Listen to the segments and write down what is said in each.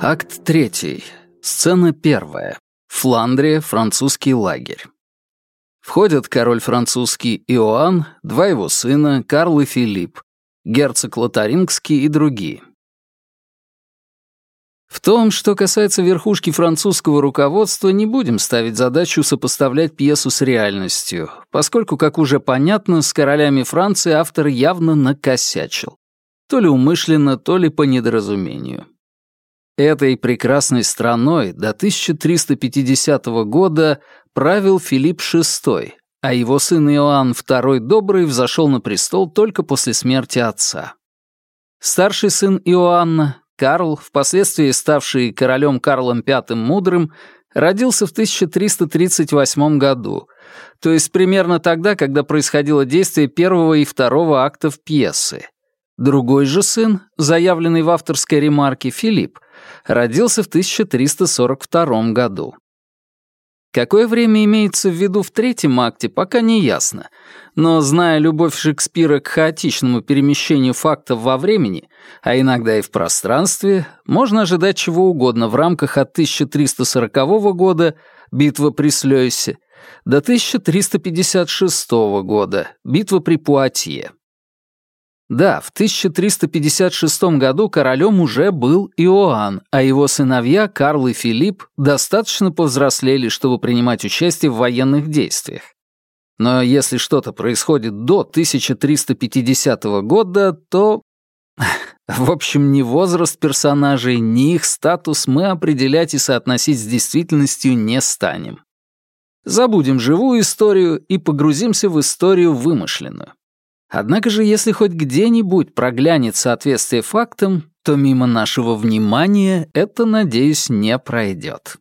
Акт третий. Сцена первая. Фландрия, французский лагерь. Входят король французский Иоанн, два его сына, Карл и Филипп, герцог Лотарингский и другие. В том, что касается верхушки французского руководства, не будем ставить задачу сопоставлять пьесу с реальностью, поскольку, как уже понятно, с королями Франции автор явно накосячил. То ли умышленно, то ли по недоразумению. Этой прекрасной страной до 1350 года правил Филипп VI, а его сын Иоанн II Добрый взошел на престол только после смерти отца. Старший сын Иоанна, Карл, впоследствии ставший королем Карлом V Мудрым, родился в 1338 году, то есть примерно тогда, когда происходило действие первого и второго актов пьесы. Другой же сын, заявленный в авторской ремарке Филипп, родился в 1342 году. Какое время имеется в виду в третьем акте, пока не ясно, но, зная любовь Шекспира к хаотичному перемещению фактов во времени, а иногда и в пространстве, можно ожидать чего угодно в рамках от 1340 года «Битва при Слёйсе» до 1356 года «Битва при Пуатье». Да, в 1356 году королем уже был Иоанн, а его сыновья Карл и Филипп достаточно повзрослели, чтобы принимать участие в военных действиях. Но если что-то происходит до 1350 года, то... В общем, ни возраст персонажей, ни их статус мы определять и соотносить с действительностью не станем. Забудем живую историю и погрузимся в историю вымышленную. Однако же, если хоть где-нибудь проглянет соответствие фактам, то мимо нашего внимания это, надеюсь, не пройдет.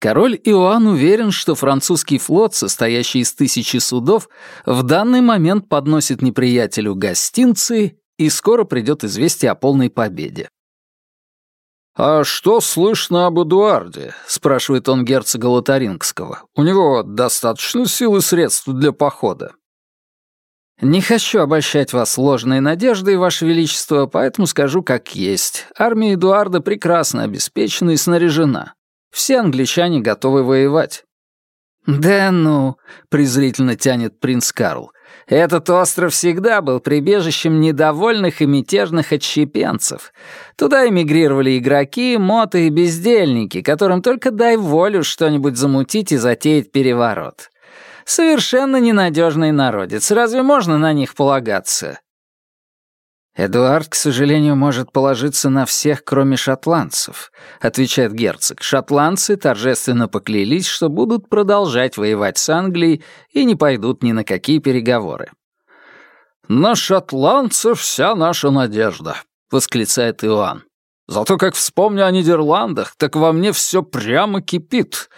Король Иоанн уверен, что французский флот, состоящий из тысячи судов, в данный момент подносит неприятелю гостинцы, и скоро придет известие о полной победе. «А что слышно об Эдуарде?» — спрашивает он герцога Лотарингского. «У него достаточно сил и средств для похода?» «Не хочу обольщать вас ложной надеждой, Ваше Величество, поэтому скажу как есть. Армия Эдуарда прекрасно обеспечена и снаряжена. Все англичане готовы воевать». «Да ну», — презрительно тянет принц Карл, этот остров всегда был прибежищем недовольных и мятежных отщепенцев. Туда эмигрировали игроки, моты и бездельники, которым только дай волю что-нибудь замутить и затеять переворот. Совершенно ненадежный народец. Разве можно на них полагаться? «Эдуард, к сожалению, может положиться на всех, кроме шотландцев», — отвечает герцог. «Шотландцы торжественно поклялись, что будут продолжать воевать с Англией и не пойдут ни на какие переговоры». «На шотландцев вся наша надежда», — восклицает Иоанн. «Зато как вспомню о Нидерландах, так во мне все прямо кипит.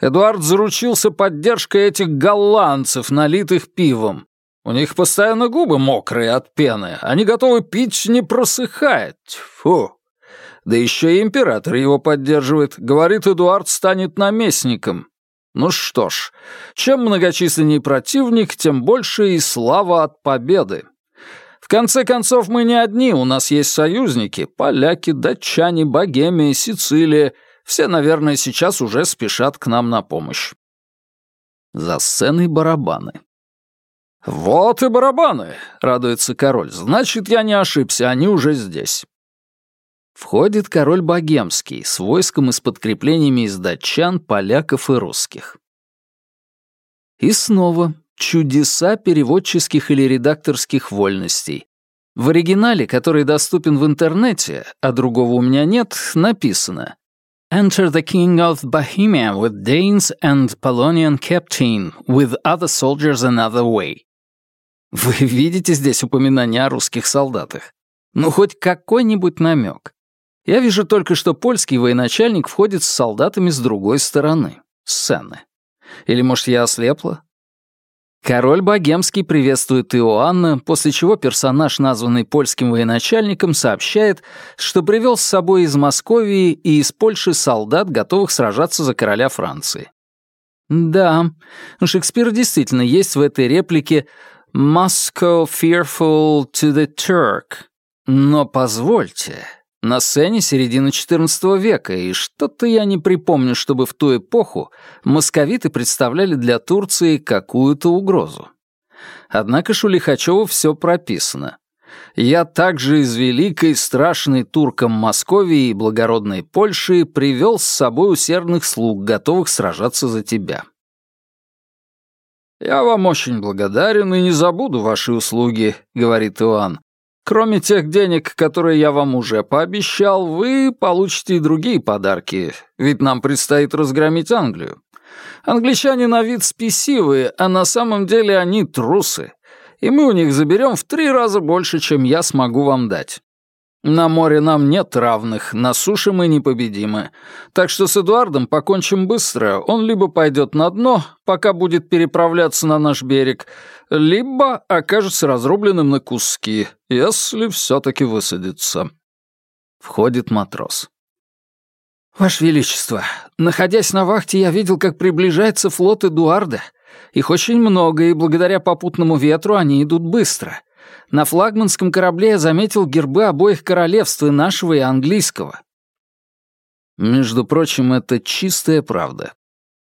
Эдуард заручился поддержкой этих голландцев, налитых пивом. У них постоянно губы мокрые от пены. Они готовы пить, не просыхает. Фу. Да еще и император его поддерживает. Говорит, Эдуард станет наместником. Ну что ж, чем многочисленнее противник, тем больше и слава от победы. В конце концов, мы не одни, у нас есть союзники. Поляки, датчане, Богемия, Сицилия. Все, наверное, сейчас уже спешат к нам на помощь. За сценой барабаны. «Вот и барабаны!» — радуется король. «Значит, я не ошибся, они уже здесь». Входит король богемский с войском и с подкреплениями из датчан, поляков и русских. И снова чудеса переводческих или редакторских вольностей. В оригинале, который доступен в интернете, а другого у меня нет, написано Enter the king of Bohemia with Danes and Polonian captain, with other soldiers another way. Вы видите здесь упоминание о русских солдатах? Ну, хоть какой-нибудь намек. Я вижу только, что польский военачальник входит с солдатами с другой стороны, сцены. Или, может, я ослепла? Король богемский приветствует Иоанна, после чего персонаж, названный польским военачальником, сообщает, что привел с собой из Московии и из Польши солдат, готовых сражаться за короля Франции. Да, у Шекспира действительно есть в этой реплике Moscow fearful to the Turk. Но позвольте, На сцене середины XIV века, и что-то я не припомню, чтобы в ту эпоху московиты представляли для Турции какую-то угрозу. Однако ж у Лихачева все прописано. Я также из великой, страшной туркам Московии и благородной Польши привел с собой усердных слуг, готовых сражаться за тебя. «Я вам очень благодарен и не забуду ваши услуги», — говорит Иоанн. «Кроме тех денег, которые я вам уже пообещал, вы получите и другие подарки, ведь нам предстоит разгромить Англию. Англичане на вид спесивые, а на самом деле они трусы и мы у них заберем в три раза больше, чем я смогу вам дать. На море нам нет равных, на суше мы непобедимы. Так что с Эдуардом покончим быстро. Он либо пойдет на дно, пока будет переправляться на наш берег, либо окажется разрубленным на куски, если все-таки высадится. Входит матрос. «Ваше Величество, находясь на вахте, я видел, как приближается флот Эдуарда. Их очень много, и благодаря попутному ветру они идут быстро. На флагманском корабле я заметил гербы обоих королевств, и нашего, и английского. Между прочим, это чистая правда.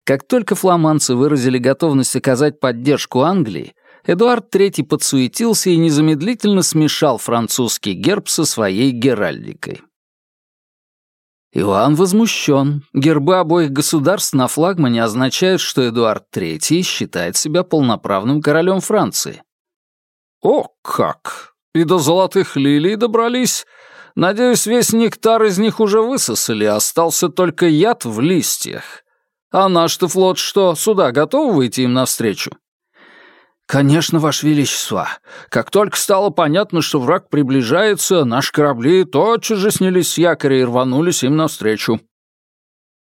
Как только фламандцы выразили готовность оказать поддержку Англии, Эдуард III подсуетился и незамедлительно смешал французский герб со своей геральдикой. Иоанн возмущен. Гербы обоих государств на флагмане означают, что Эдуард III считает себя полноправным королем Франции. «О, как! И до золотых лилий добрались. Надеюсь, весь нектар из них уже высосали, остался только яд в листьях. А наш-то флот что, сюда готов выйти им навстречу?» «Конечно, Ваше Величество. Как только стало понятно, что враг приближается, наши корабли тотчас же снялись с якоря и рванулись им навстречу».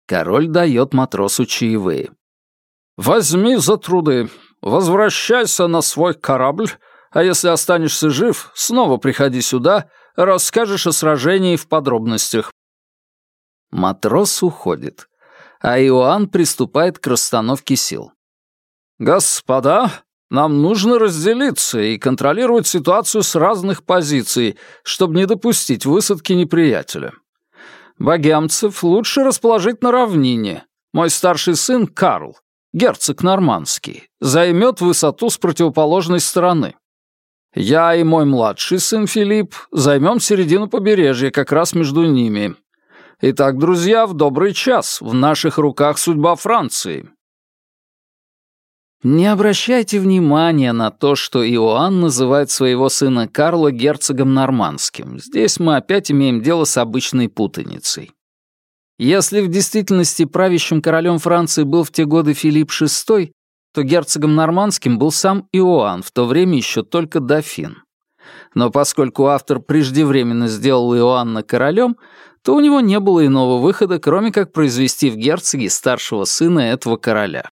Король дает матросу чаевые. «Возьми за труды, возвращайся на свой корабль, а если останешься жив, снова приходи сюда, расскажешь о сражении в подробностях». Матрос уходит, а Иоанн приступает к расстановке сил. «Господа, нам нужно разделиться и контролировать ситуацию с разных позиций, чтобы не допустить высадки неприятеля. Богемцев лучше расположить на равнине. Мой старший сын Карл, герцог нормандский, займет высоту с противоположной стороны. Я и мой младший сын Филипп займем середину побережья как раз между ними. Итак, друзья, в добрый час. В наших руках судьба Франции. Не обращайте внимания на то, что Иоанн называет своего сына Карла герцогом нормандским. Здесь мы опять имеем дело с обычной путаницей. Если в действительности правящим королем Франции был в те годы Филипп VI, то герцогом нормандским был сам Иоанн, в то время еще только дофин. Но поскольку автор преждевременно сделал Иоанна королем, то у него не было иного выхода, кроме как произвести в герцоге старшего сына этого короля.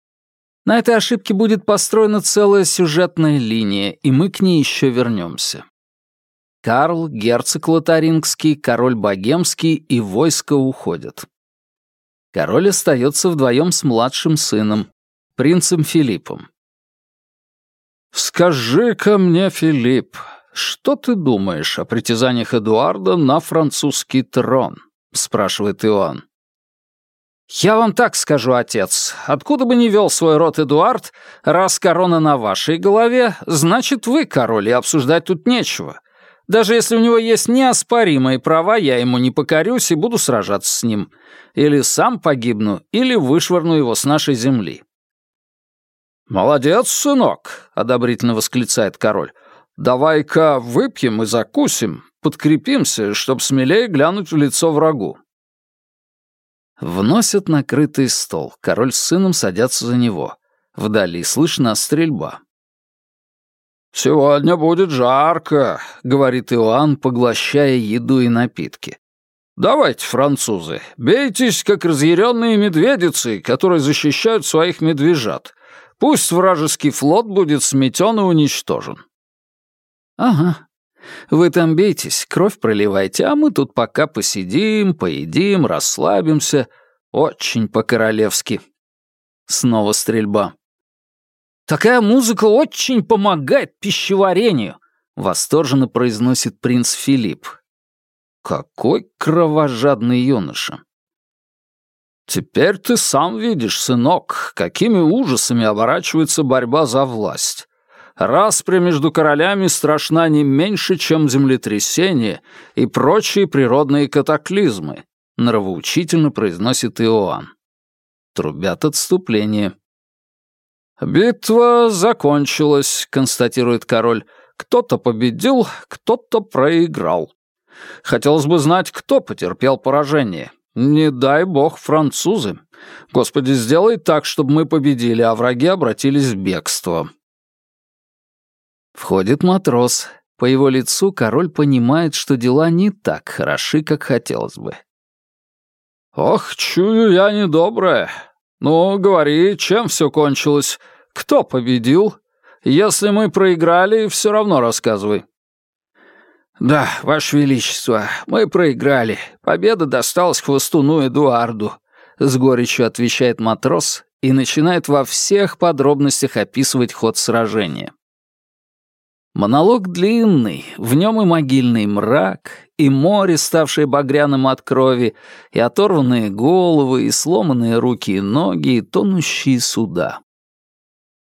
На этой ошибке будет построена целая сюжетная линия, и мы к ней еще вернемся. Карл, герцог Лотарингский, король Богемский и войско уходят. Король остается вдвоем с младшим сыном, принцем Филиппом. «Скажи-ка мне, Филипп, что ты думаешь о притязаниях Эдуарда на французский трон?» — спрашивает Иоанн. «Я вам так скажу, отец. Откуда бы ни вел свой род Эдуард, раз корона на вашей голове, значит, вы король, и обсуждать тут нечего. Даже если у него есть неоспоримые права, я ему не покорюсь и буду сражаться с ним. Или сам погибну, или вышвырну его с нашей земли». «Молодец, сынок», — одобрительно восклицает король. «Давай-ка выпьем и закусим, подкрепимся, чтоб смелее глянуть в лицо врагу». Вносят накрытый стол. Король с сыном садятся за него. Вдали слышна стрельба. «Сегодня будет жарко», — говорит Иоанн, поглощая еду и напитки. «Давайте, французы, бейтесь, как разъяренные медведицы, которые защищают своих медвежат. Пусть вражеский флот будет сметен и уничтожен». «Ага. Вы там бейтесь, кровь проливайте, а мы тут пока посидим, поедим, расслабимся. Очень по-королевски». Снова стрельба. «Такая музыка очень помогает пищеварению», — восторженно произносит принц Филипп. Какой кровожадный юноша. Теперь ты сам видишь, сынок, какими ужасами оборачивается борьба за власть. Распря между королями страшна не меньше, чем землетрясение и прочие природные катаклизмы, нравоучительно произносит Иоанн. Трубят отступление. «Битва закончилась», — констатирует король. «Кто-то победил, кто-то проиграл. Хотелось бы знать, кто потерпел поражение. Не дай бог французы. Господи, сделай так, чтобы мы победили, а враги обратились в бегство». Входит матрос. По его лицу король понимает, что дела не так хороши, как хотелось бы. «Ох, чую я недоброе. Ну, говори, чем все кончилось? Кто победил? Если мы проиграли, все равно рассказывай». «Да, Ваше Величество, мы проиграли. Победа досталась хвостуну Эдуарду», — с горечью отвечает матрос и начинает во всех подробностях описывать ход сражения. Монолог длинный, в нем и могильный мрак, и море, ставшее багряным от крови, и оторванные головы, и сломанные руки и ноги, и тонущие суда.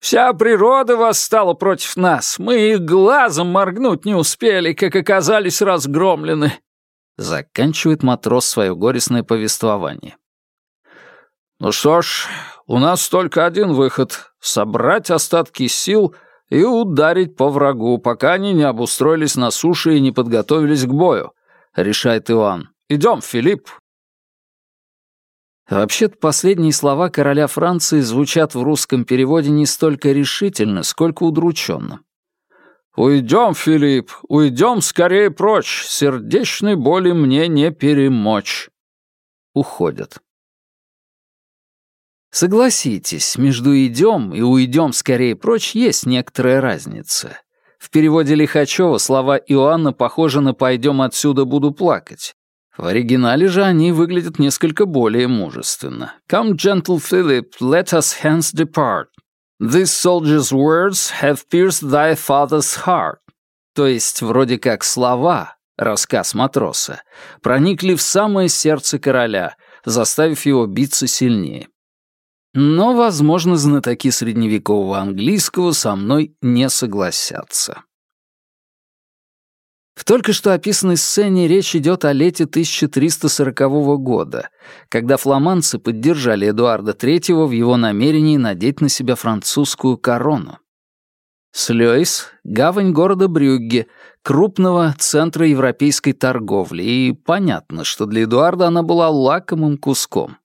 «Вся природа восстала против нас, мы их глазом моргнуть не успели, как оказались разгромлены», заканчивает матрос свое горестное повествование. «Ну что ж, у нас только один выход — собрать остатки сил — и ударить по врагу, пока они не обустроились на суше и не подготовились к бою», — решает Иоанн. «Идем, Филипп». Вообще-то последние слова короля Франции звучат в русском переводе не столько решительно, сколько удрученно. «Уйдем, Филипп, уйдем скорее прочь, сердечной боли мне не перемочь». Уходят. Согласитесь, между «идем» и «уйдем скорее прочь» есть некоторая разница. В переводе Лихачева слова Иоанна похожи на «пойдем отсюда, буду плакать». В оригинале же они выглядят несколько более мужественно. «Come, gentle Philip, let us hence depart. These soldiers' words have pierced thy father's heart». То есть вроде как слова, рассказ матроса, проникли в самое сердце короля, заставив его биться сильнее. Но, возможно, знатоки средневекового английского со мной не согласятся. В только что описанной сцене речь идет о лете 1340 года, когда фламандцы поддержали Эдуарда III в его намерении надеть на себя французскую корону. Слёйс — гавань города Брюгге, крупного центра европейской торговли, и понятно, что для Эдуарда она была лакомым куском.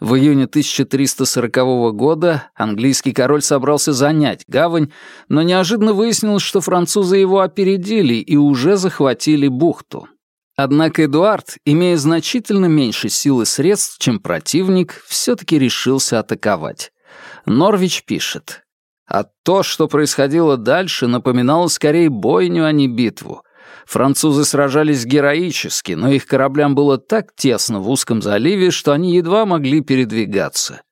В июне 1340 года английский король собрался занять гавань, но неожиданно выяснилось, что французы его опередили и уже захватили бухту. Однако Эдуард, имея значительно меньше сил и средств, чем противник, все-таки решился атаковать. Норвич пишет. А то, что происходило дальше, напоминало скорее бойню, а не битву. Французы сражались героически, но их кораблям было так тесно в узком заливе, что они едва могли передвигаться.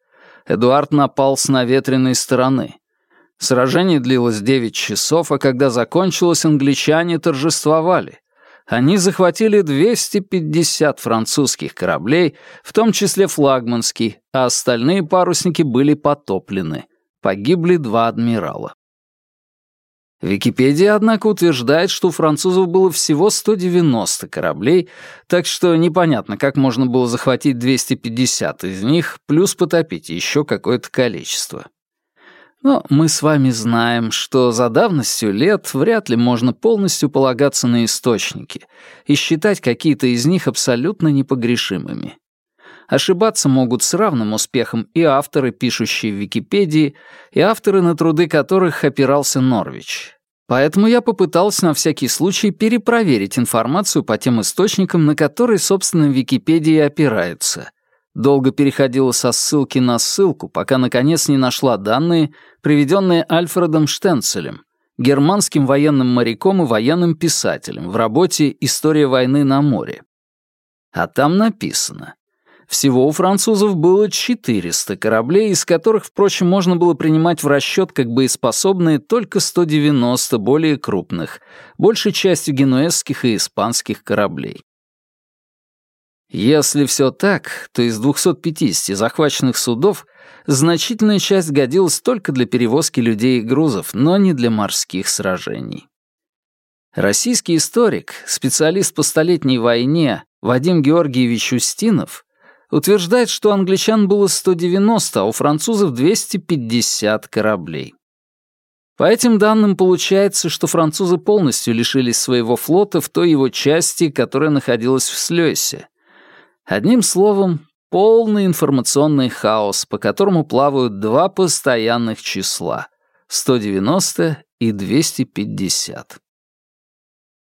Эдуард напал с наветренной стороны. Сражение длилось 9 часов, а когда закончилось, англичане торжествовали. Они захватили 250 французских кораблей, в том числе флагманский, а остальные парусники были потоплены. Погибли два адмирала. Википедия, однако, утверждает, что у французов было всего 190 кораблей, так что непонятно, как можно было захватить 250 из них, плюс потопить еще какое-то количество. Но мы с вами знаем, что за давностью лет вряд ли можно полностью полагаться на источники и считать какие-то из них абсолютно непогрешимыми. Ошибаться могут с равным успехом и авторы, пишущие в Википедии, и авторы, на труды которых опирался Норвич. Поэтому я попытался на всякий случай перепроверить информацию по тем источникам, на которые, собственно, Википедия опирается. Долго переходила со ссылки на ссылку, пока, наконец, не нашла данные, приведенные Альфредом Штенцелем, германским военным моряком и военным писателем в работе «История войны на море». А там написано, всего у французов было 400 кораблей, из которых, впрочем, можно было принимать в расчет как боеспособные только 190 более крупных, большей частью генуэзских и испанских кораблей. Если все так, то из 250 захваченных судов значительная часть годилась только для перевозки людей и грузов, но не для морских сражений. Российский историк, специалист по Столетней войне Вадим Георгиевич Устинов утверждает, что у англичан было 190, а у французов 250 кораблей. По этим данным получается, что французы полностью лишились своего флота в той его части, которая находилась в Слёсе. Одним словом, полный информационный хаос, по которому плавают два постоянных числа — 190 и 250.